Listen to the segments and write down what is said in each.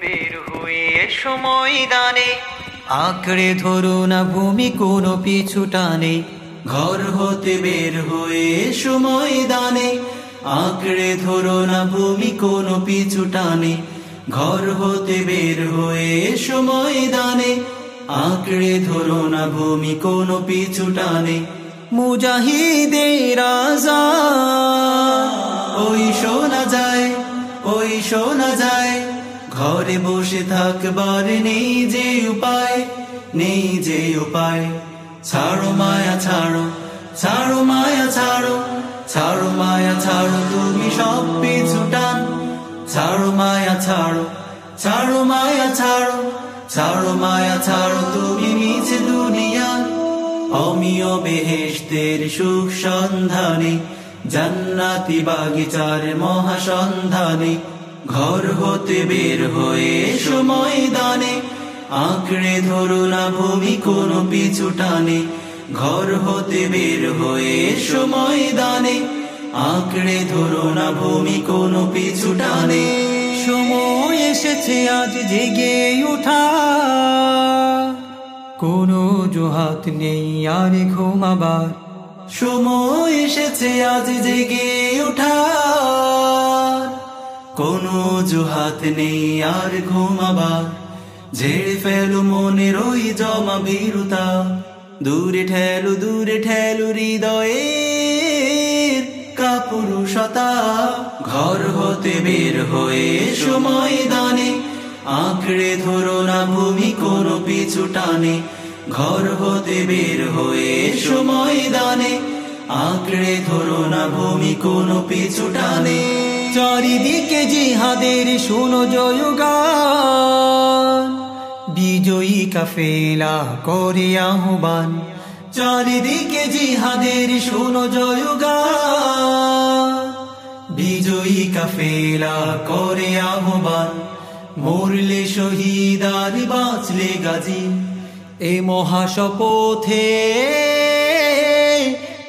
বের হয়ে এসো ময়দানে আঁকড়ে ধরো না ভূমি কোনো পিছু টানে ঘর হতে বের হয়ে সময় দানে আঁকড়ে ধরো না ভূমি, কোনো পিছু টানে। ঘর হতে বের হয়ে সময় দানে আঁকড়ে ধরো না ভূমি, কোনো পিছু টানে। মুজাহিদের আজাদ ওই শোনা যায়, ওই শোনা যায়। ঘরে বসে থাকবার নেই যে উপায়, নেই যে উপায়। ছাড়ো মায়া ছাড়ো ছাড়ো মায়া ছাড়ো ছাড়ো মায়া ছাড়ো তুমি সব পিছু টান ছাড়ো মায়া ছাড়ো ছাড়ো মায়া ছাড়ো ছাড়ো মায়া ছাড়ো তুমি মিছে দুনিয়া অমিয় বেহেশতের সুখ সন্ধানে জান্নাতি বাগিচার মহাসন্ধানে ঘর হতে বের হয়ে এসো ময়দানে আঁকড়ে ধরো না ভূমি, কোনো পিছু টানে। ঘর হতে বের হয়ে সময় দানে আঁকড়ে ধরো না ভূমি, কোনো পিছু টানে। সময় এসেছে, আজ জেগে ওঠা। কোনো জোহাত নেই, আর ঘুমাবার। সময় এসেছে, আজ জেগে ওঠার কোনো জোহাত নেই, আর ঘুমাবার। ঝেড়ে ফেলো মনের ওই জমা বীরতা, দূরে ঠেলো দূরে ঠেলো হৃদয়ের কাপুরুষতা। ঘর হতে বের হয়ে সময় দানে আঁকড়ে ধরো না ভূমি কোনো পিছু টানে। ঘর হতে বের হয়ে সময় দানে আঁকড়ে ধরো না ভূমি কোনো পিছু টানে। চারিদিকে জিহাদের শোনো জয়গান বিজয়ী কাফেলা করে আহ্বান। চারিদিকে জিহাদের শোনো জয়গান। বিজয়ী কাফেলা করে আহ্বান। মরলে শহীদ আর বাঁচলে গাজী। এ মহাশপথে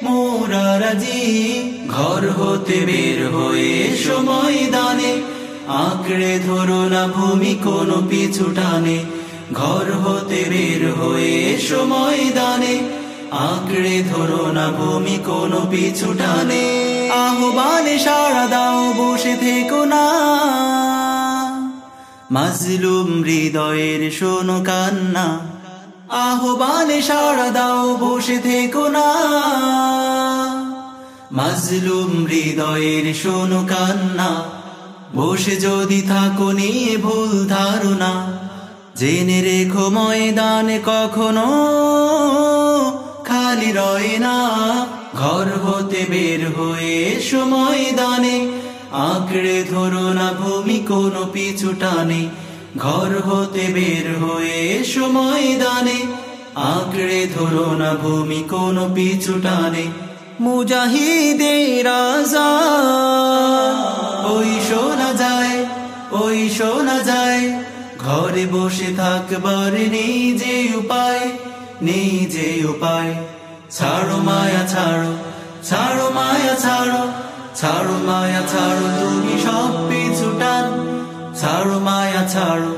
মোরা রাজি। ঘর হতে বের হয়ে সময় দানে আঁকড়ে ধরো না ভূমি কোনো পিছু টানে। ঘর হতে বের হয়ে সময় দানে আঁকড়ে ধরো না ভূমি, কোনো পিছু টানে। আহ্বানে সারা দাও, বসে থেকো না। মাজলুম হৃদয়ের শোনো কান্না। আহ্বানে সারা দাও, বসে থেকো না। মাজলুম হৃদয়ের শোনো কান্না। বসে যদি থাকো, নিয়ে ভুল ধারণা। জেনে রেখো ময়দানে কখনো খালি রয় না। ঘর হতে বের হয়ে সময় দানে আঁকড়ে ধরো না ভূমি, কোনো পিছু টানে। ঘর হতে বের হয়ে সময় দানে আঁকড়ে ধরো না ভূমি, কোনো পিছু টানে। মুজাহিদের আজাদ, ওই শোনা যায়, ওই শোনা যায়। ঘরে বসে থাকবার নেই যে উপায় নেই যে উপায়। ছাড়ো মায়া, ছাড়ো ছাড়ো মায়া, ছাড়ো ছাড়ো মায়া, ছাড়ো তুমি সব পিছু টান। ছাড়ো মায়া, ছাড়ো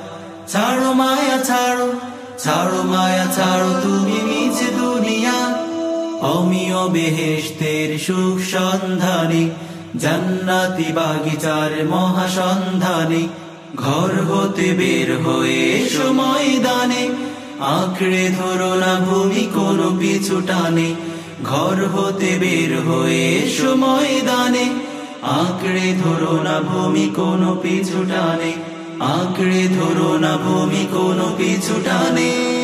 ছাড়ো মায়া, ছাড়ো ছাড়ো মায়া, ছাড়ো তুমি মিছে দুনিয়া। অমিয় বেহেশতের সুখ সন্ধানে, জান্নাতি বাগিচার মহাসন্ধানে ঘর হতে বের হয়ে সময় দানে আঁকড়ে ধরো না ভূমি, কোনো পিছু টানে। ঘর হতে বের হয়ে সময় দানে আঁকড়ে ধরো না ভূমি, কোনো পিছু টানে। আঁকড়ে ধরো না ভূমি, কোনো পিছু টানে।